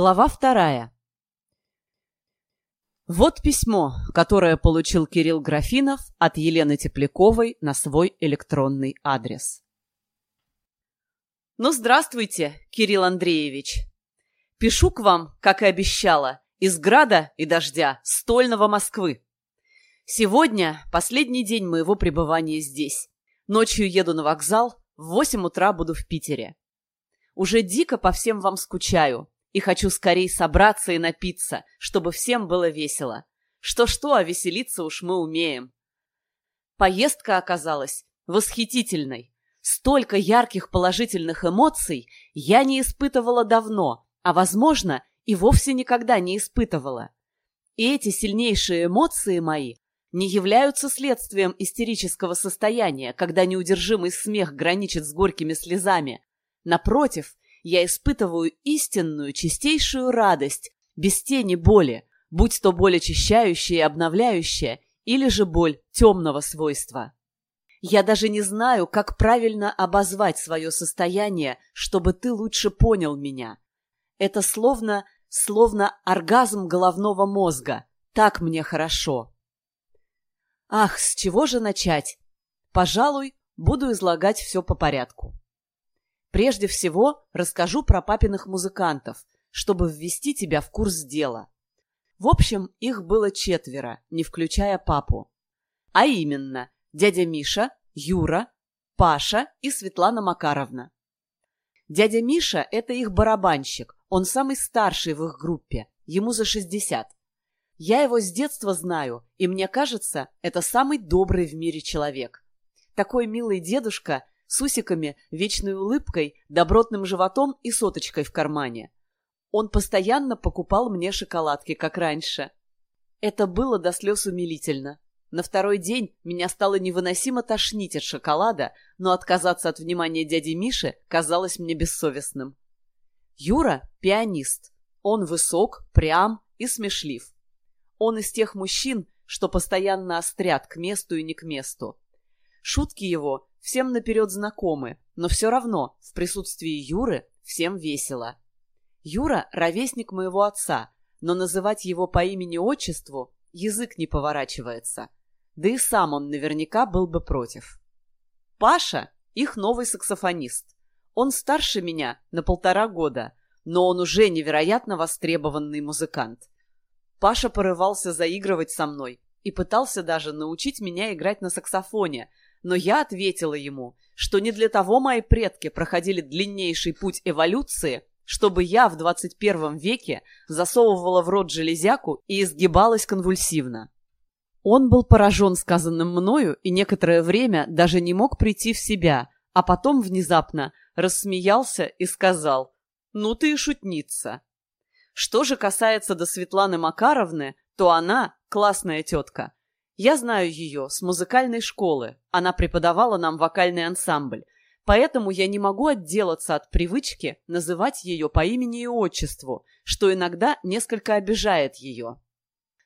Глава вторая. Вот письмо, которое получил Кирилл Графинов от Елены Тепляковой на свой электронный адрес. Ну, здравствуйте, Кирилл Андреевич. Пишу к вам, как и обещала, из града и дождя, стольного Москвы. Сегодня последний день моего пребывания здесь. Ночью еду на вокзал, в восемь утра буду в Питере. Уже дико по всем вам скучаю и хочу скорее собраться и напиться, чтобы всем было весело. Что-что, а веселиться уж мы умеем. Поездка оказалась восхитительной. Столько ярких положительных эмоций я не испытывала давно, а, возможно, и вовсе никогда не испытывала. И эти сильнейшие эмоции мои не являются следствием истерического состояния, когда неудержимый смех граничит с горькими слезами. Напротив, я испытываю истинную, чистейшую радость, без тени боли, будь то боль очищающая и обновляющая, или же боль темного свойства. Я даже не знаю, как правильно обозвать свое состояние, чтобы ты лучше понял меня. Это словно, словно оргазм головного мозга. Так мне хорошо. Ах, с чего же начать? Пожалуй, буду излагать все по порядку. Прежде всего расскажу про папиных музыкантов, чтобы ввести тебя в курс дела. В общем, их было четверо, не включая папу. А именно, дядя Миша, Юра, Паша и Светлана Макаровна. Дядя Миша – это их барабанщик, он самый старший в их группе, ему за 60. Я его с детства знаю, и мне кажется, это самый добрый в мире человек. Такой милый дедушка с усиками, вечной улыбкой, добротным животом и соточкой в кармане. Он постоянно покупал мне шоколадки, как раньше. Это было до слез умилительно. На второй день меня стало невыносимо тошнить от шоколада, но отказаться от внимания дяди Миши казалось мне бессовестным. Юра – пианист. Он высок, прям и смешлив. Он из тех мужчин, что постоянно острят к месту и не к месту. Шутки его всем наперед знакомы, но все равно в присутствии Юры всем весело. Юра – ровесник моего отца, но называть его по имени-отчеству язык не поворачивается. Да и сам он наверняка был бы против. Паша – их новый саксофонист. Он старше меня на полтора года, но он уже невероятно востребованный музыкант. Паша порывался заигрывать со мной и пытался даже научить меня играть на саксофоне – но я ответила ему, что не для того мои предки проходили длиннейший путь эволюции, чтобы я в 21 веке засовывала в рот железяку и изгибалась конвульсивно. Он был поражен сказанным мною и некоторое время даже не мог прийти в себя, а потом внезапно рассмеялся и сказал «Ну ты и шутница». Что же касается до Светланы Макаровны, то она, классная тетка, я знаю ее с музыкальной школы. Она преподавала нам вокальный ансамбль. Поэтому я не могу отделаться от привычки называть ее по имени и отчеству, что иногда несколько обижает ее.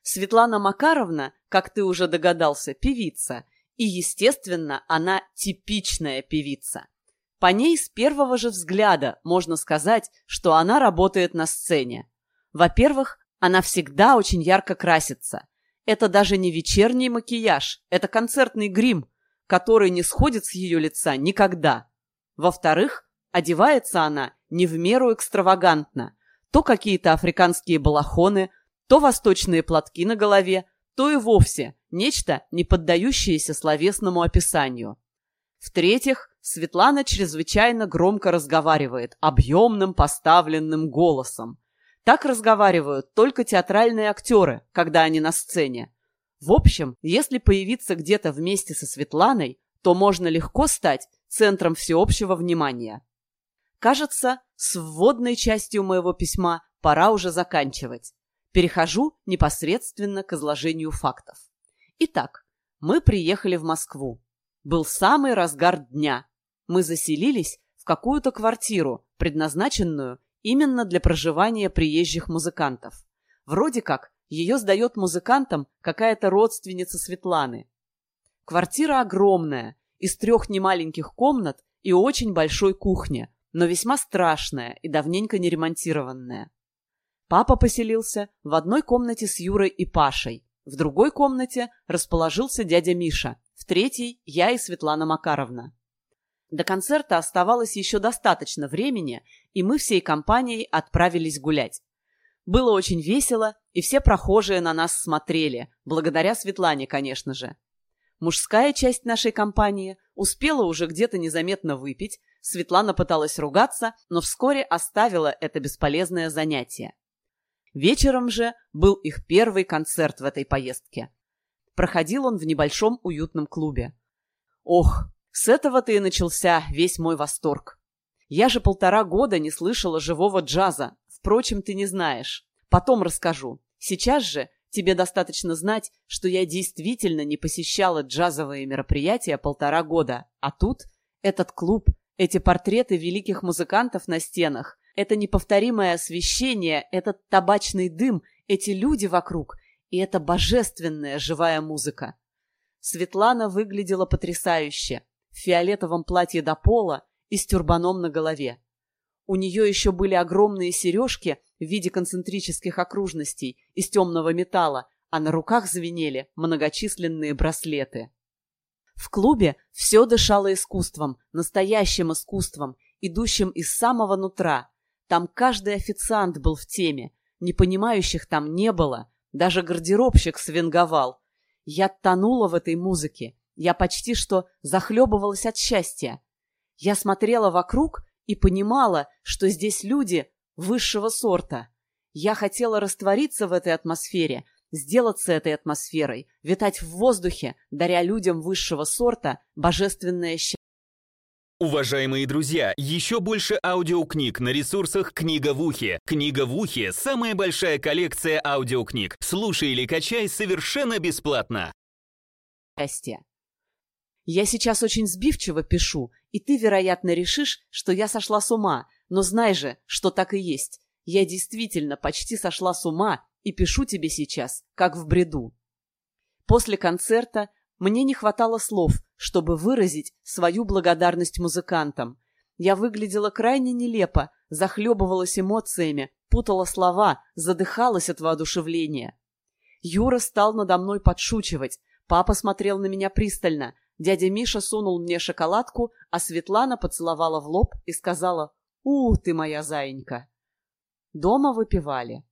Светлана Макаровна, как ты уже догадался, певица. И, естественно, она типичная певица. По ней с первого же взгляда можно сказать, что она работает на сцене. Во-первых, она всегда очень ярко красится – это даже не вечерний макияж, это концертный грим, который не сходит с ее лица никогда. Во-вторых, одевается она не в меру экстравагантно. То какие-то африканские балахоны, то восточные платки на голове, то и вовсе нечто, не поддающееся словесному описанию. В-третьих, Светлана чрезвычайно громко разговаривает, объемным поставленным голосом. Так разговаривают только театральные актеры, когда они на сцене. В общем, если появиться где-то вместе со Светланой, то можно легко стать центром всеобщего внимания. Кажется, с вводной частью моего письма пора уже заканчивать. Перехожу непосредственно к изложению фактов. Итак, мы приехали в Москву. Был самый разгар дня. Мы заселились в какую-то квартиру, предназначенную именно для проживания приезжих музыкантов. Вроде как ее сдает музыкантам какая-то родственница Светланы. Квартира огромная, из трех немаленьких комнат и очень большой кухни, но весьма страшная и давненько не ремонтированная. Папа поселился в одной комнате с Юрой и Пашей. В другой комнате расположился дядя Миша. В третьей – я и Светлана Макаровна. До концерта оставалось еще достаточно времени, и мы всей компанией отправились гулять. Было очень весело, и все прохожие на нас смотрели, благодаря Светлане, конечно же. Мужская часть нашей компании успела уже где-то незаметно выпить, Светлана пыталась ругаться, но вскоре оставила это бесполезное занятие. Вечером же был их первый концерт в этой поездке. Проходил он в небольшом уютном клубе. Ох, с этого-то и начался весь мой восторг. Я же полтора года не слышала живого джаза. Впрочем, ты не знаешь. Потом расскажу. Сейчас же тебе достаточно знать, что я действительно не посещала джазовые мероприятия полтора года. А тут этот клуб, эти портреты великих музыкантов на стенах, это неповторимое освещение, этот табачный дым, эти люди вокруг и эта божественная живая музыка. Светлана выглядела потрясающе в фиолетовом платье до пола и с тюрбаном на голове. У нее еще были огромные сережки в виде концентрических окружностей из темного металла, а на руках звенели многочисленные браслеты. В клубе все дышало искусством, настоящим искусством, идущим из самого нутра. Там каждый официант был в теме, непонимающих там не было, даже гардеробщик свинговал. Я тонула в этой музыке, я почти что захлебывалась от счастья. Я смотрела вокруг и понимала, что здесь люди высшего сорта. Я хотела раствориться в этой атмосфере, сделаться этой атмосферой, витать в воздухе, даря людям высшего сорта божественное счастье. Уважаемые друзья, еще больше аудиокниг на ресурсах «Книга в ухе». «Книга в ухе» — самая большая коллекция аудиокниг. Слушай или качай совершенно бесплатно. Я сейчас очень сбивчиво пишу, и ты, вероятно, решишь, что я сошла с ума, но знай же, что так и есть. Я действительно почти сошла с ума и пишу тебе сейчас, как в бреду. После концерта мне не хватало слов, чтобы выразить свою благодарность музыкантам. Я выглядела крайне нелепо, захлебывалась эмоциями, путала слова, задыхалась от воодушевления. Юра стал надо мной подшучивать, папа смотрел на меня пристально, Дядя Миша сунул мне шоколадку, а Светлана поцеловала в лоб и сказала «У, ты моя заинька!». Дома выпивали.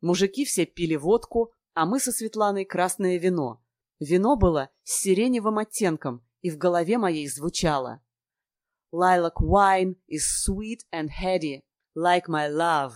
Мужики все пили водку, а мы со Светланой красное вино. Вино было с сиреневым оттенком, и в голове моей звучало «Lilac wine is sweet and heady, like my love».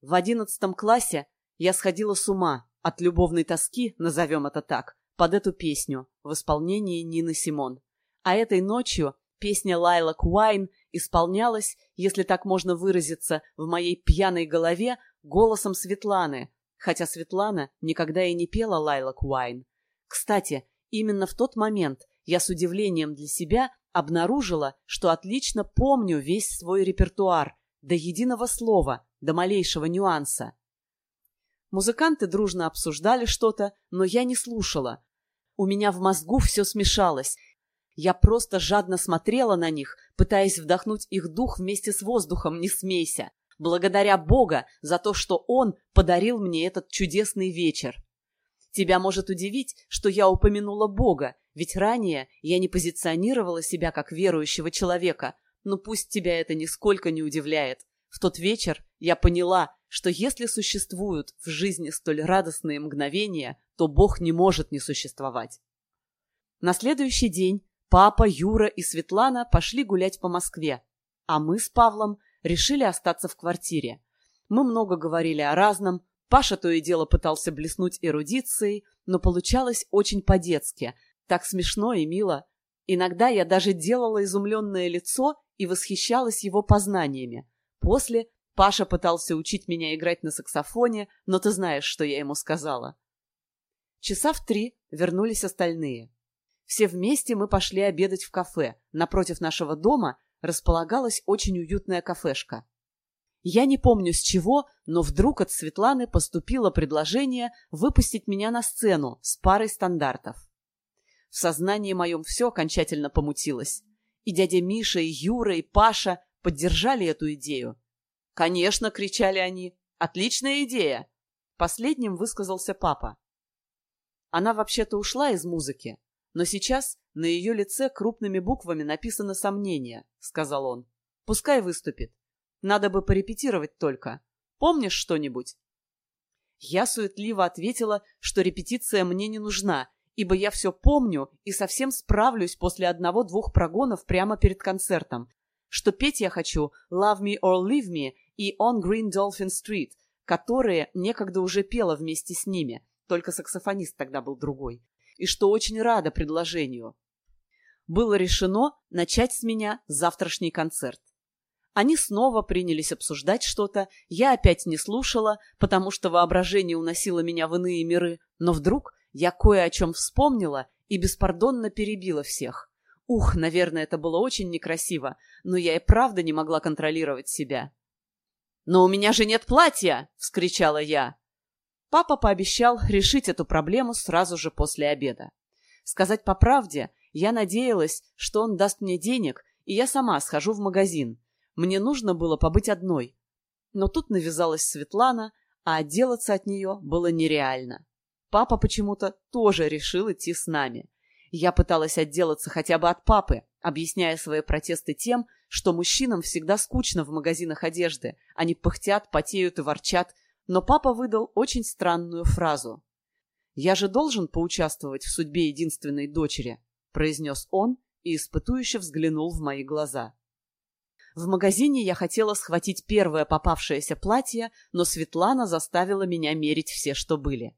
В одиннадцатом классе я сходила с ума от любовной тоски, назовем это так, под эту песню в исполнении Нины Симон. А этой ночью песня «Лайла Куайн» исполнялась, если так можно выразиться, в моей пьяной голове голосом Светланы, хотя Светлана никогда и не пела «Лайла Куайн». Кстати, именно в тот момент я с удивлением для себя обнаружила, что отлично помню весь свой репертуар, до единого слова, до малейшего нюанса. Музыканты дружно обсуждали что-то, но я не слушала, у меня в мозгу все смешалось. Я просто жадно смотрела на них, пытаясь вдохнуть их дух вместе с воздухом, не смейся. Благодаря Бога за то, что Он подарил мне этот чудесный вечер. Тебя может удивить, что я упомянула Бога, ведь ранее я не позиционировала себя как верующего человека, но пусть тебя это нисколько не удивляет. В тот вечер я поняла, что если существуют в жизни столь радостные мгновения, то Бог не может не существовать. На следующий день папа, Юра и Светлана пошли гулять по Москве, а мы с Павлом решили остаться в квартире. Мы много говорили о разном, Паша то и дело пытался блеснуть эрудицией, но получалось очень по-детски, так смешно и мило. Иногда я даже делала изумленное лицо и восхищалась его познаниями. После Паша пытался учить меня играть на саксофоне, но ты знаешь, что я ему сказала. Часа в три вернулись остальные. Все вместе мы пошли обедать в кафе. Напротив нашего дома располагалась очень уютная кафешка. Я не помню с чего, но вдруг от Светланы поступило предложение выпустить меня на сцену с парой стандартов. В сознании моем все окончательно помутилось. И дядя Миша, и Юра, и Паша поддержали эту идею. «Конечно!» — кричали они. Отличная идея. Последним высказался папа. Она вообще-то ушла из музыки, но сейчас на ее лице крупными буквами написано «сомнение», — сказал он. Пускай выступит. Надо бы порепетировать только. Помнишь что-нибудь? Я суетливо ответила, что репетиция мне не нужна, ибо я все помню и совсем справлюсь после одного-двух прогонов прямо перед концертом, что петь я хочу «Love Me or Leave Me» и «On Green Dolphin Street», которые некогда уже пела вместе с ними, только саксофонист тогда был другой, и что очень рада предложению. Было решено начать с меня завтрашний концерт. Они снова принялись обсуждать что-то, я опять не слушала, потому что воображение уносило меня в иные миры, но вдруг я кое о чем вспомнила и беспардонно перебила всех. Ух, наверное, это было очень некрасиво, но я и правда не могла контролировать себя. «Но у меня же нет платья!» — вскричала я. Папа пообещал решить эту проблему сразу же после обеда. Сказать по правде, я надеялась, что он даст мне денег, и я сама схожу в магазин. Мне нужно было побыть одной. Но тут навязалась Светлана, а отделаться от нее было нереально. Папа почему-то тоже решил идти с нами. Я пыталась отделаться хотя бы от папы, объясняя свои протесты тем, что мужчинам всегда скучно в магазинах одежды. Они пыхтят, потеют и ворчат. Но папа выдал очень странную фразу. «Я же должен поучаствовать в судьбе единственной дочери», произнес он и испытующе взглянул в мои глаза. В магазине я хотела схватить первое попавшееся платье, но Светлана заставила меня мерить все, что были.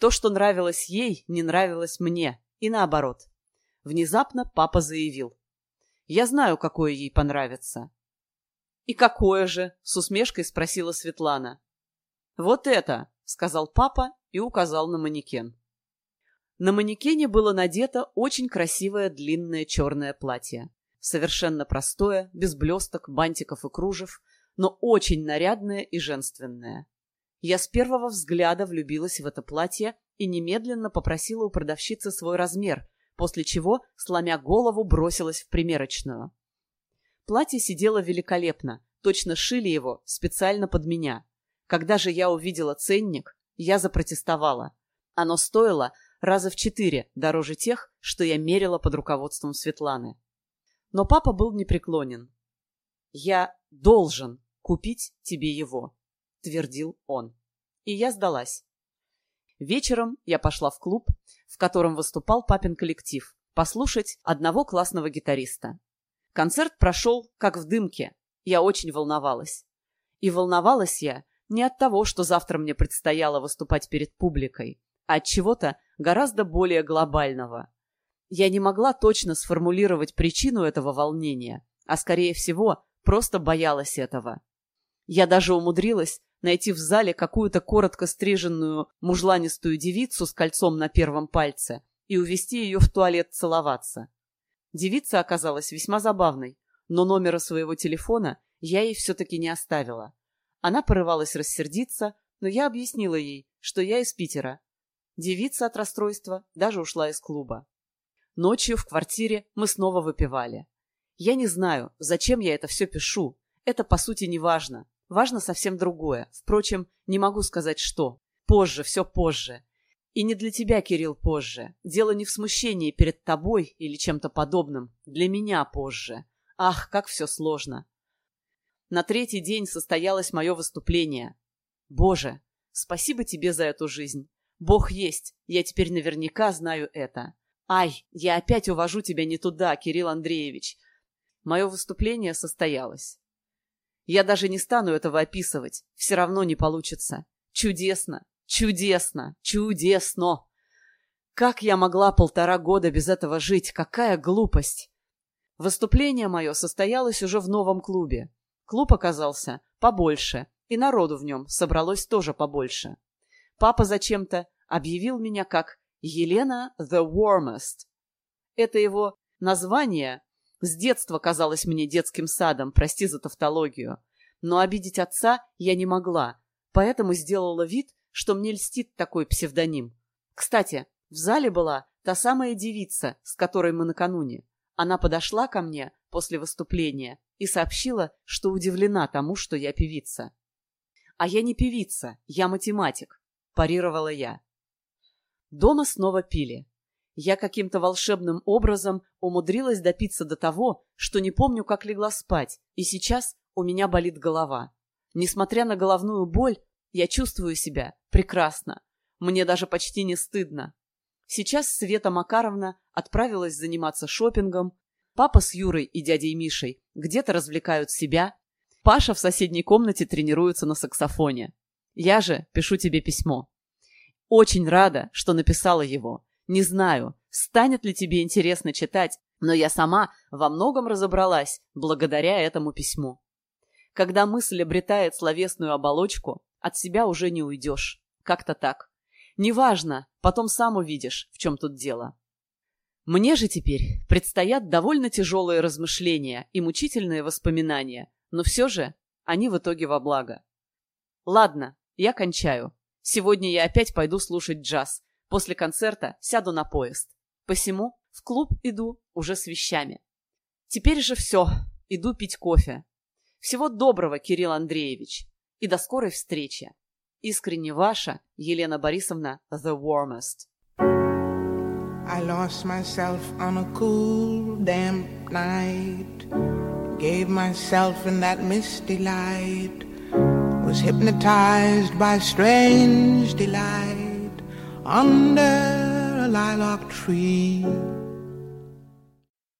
То, что нравилось ей, не нравилось мне, и наоборот. Внезапно папа заявил. Я знаю, какое ей понравится. «И какое же?» — с усмешкой спросила Светлана. «Вот это!» — сказал папа и указал на манекен. На манекене было надето очень красивое длинное черное платье. Совершенно простое, без блесток, бантиков и кружев, но очень нарядное и женственное. Я с первого взгляда влюбилась в это платье и немедленно попросила у продавщицы свой размер, после чего, сломя голову, бросилась в примерочную. Платье сидело великолепно, точно шили его специально под меня. Когда же я увидела ценник, я запротестовала. Оно стоило раза в четыре дороже тех, что я мерила под руководством Светланы. Но папа был непреклонен. «Я должен купить тебе его», — твердил он. И я сдалась. Вечером я пошла в клуб, в котором выступал папин коллектив, послушать одного классного гитариста. Концерт прошел как в дымке. Я очень волновалась. И волновалась я не от того, что завтра мне предстояло выступать перед публикой, а от чего-то гораздо более глобального. Я не могла точно сформулировать причину этого волнения, а скорее всего просто боялась этого. Я даже умудрилась найти в зале какую-то коротко стриженную мужланистую девицу с кольцом на первом пальце и увести ее в туалет целоваться. Девица оказалась весьма забавной, но номера своего телефона я ей все-таки не оставила. Она порывалась рассердиться, но я объяснила ей, что я из Питера. Девица от расстройства даже ушла из клуба. Ночью в квартире мы снова выпивали. Я не знаю, зачем я это все пишу. Это, по сути, не важно. Важно совсем другое. Впрочем, не могу сказать, что. Позже, все позже. И не для тебя, Кирилл, позже. Дело не в смущении перед тобой или чем-то подобным. Для меня позже. Ах, как все сложно. На третий день состоялось мое выступление. Боже, спасибо тебе за эту жизнь. Бог есть, я теперь наверняка знаю это. Ай, я опять увожу тебя не туда, Кирилл Андреевич. Мое выступление состоялось. Я даже не стану этого описывать. Все равно не получится. Чудесно, чудесно, чудесно. Как я могла полтора года без этого жить? Какая глупость! Выступление мое состоялось уже в новом клубе. Клуб оказался побольше, и народу в нем собралось тоже побольше. Папа зачем-то объявил меня как Елена the Warmest. Это его название с детства казалось мне детским садом, прости за тавтологию. Но обидеть отца я не могла, поэтому сделала вид, что мне льстит такой псевдоним. Кстати, в зале была та самая девица, с которой мы накануне. Она подошла ко мне после выступления и сообщила, что удивлена тому, что я певица. А я не певица, я математик, парировала я. Дома снова пили. Я каким-то волшебным образом умудрилась допиться до того, что не помню, как легла спать, и сейчас у меня болит голова. Несмотря на головную боль, я чувствую себя прекрасно. Мне даже почти не стыдно. Сейчас Света Макаровна отправилась заниматься шопингом, папа с Юрой и дядей Мишей где-то развлекают себя, Паша в соседней комнате тренируется на саксофоне. Я же пишу тебе письмо. Очень рада, что написала его. Не знаю, станет ли тебе интересно читать, но я сама во многом разобралась благодаря этому письму. Когда мысль обретает словесную оболочку, от себя уже не уйдешь. Как-то так. Неважно, потом сам увидишь, в чем тут дело. Мне же теперь предстоят довольно тяжелые размышления и мучительные воспоминания, но все же они в итоге во благо. Ладно, я кончаю. Сегодня я опять пойду слушать джаз. После концерта сяду на поезд. Посему в клуб иду уже с вещами. Теперь же все, иду пить кофе. Всего доброго, Кирилл Андреевич. И до скорой встречи. Искренне ваша Елена Борисовна The Warmest. I lost myself on a cool, damp night. Gave myself in that misty light. Was hypnotized by strange delight under a lilac tree.